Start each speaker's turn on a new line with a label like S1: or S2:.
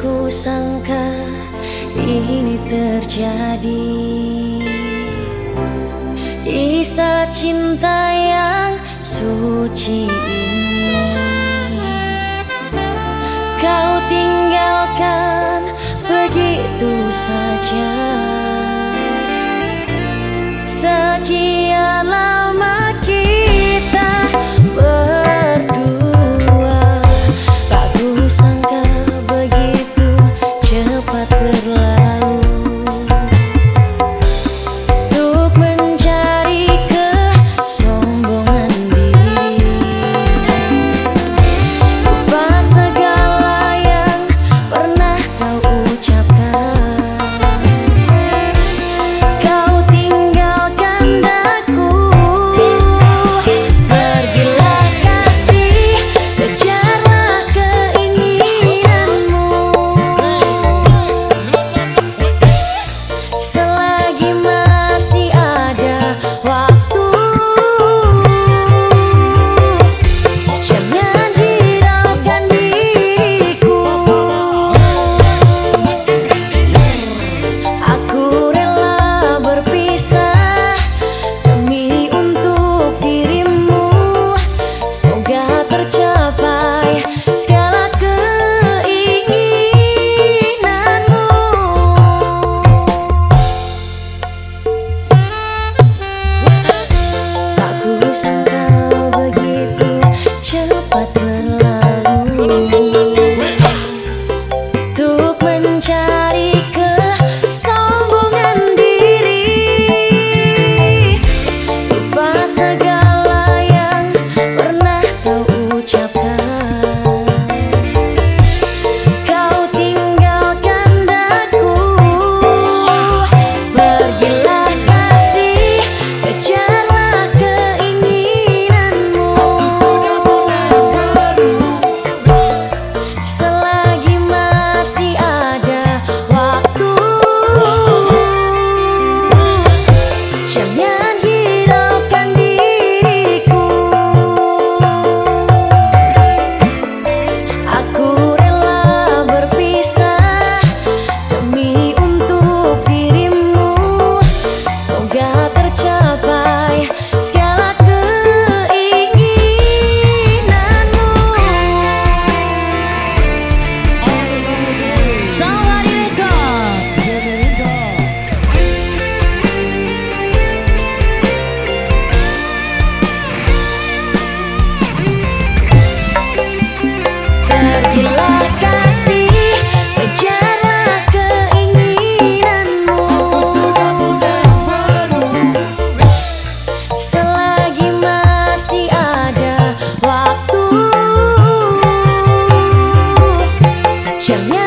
S1: ku sangka ini terjadi. Kisah cinta yang suci ini. Kau tinggalkan begitu saja. Sekianlah suatu 点面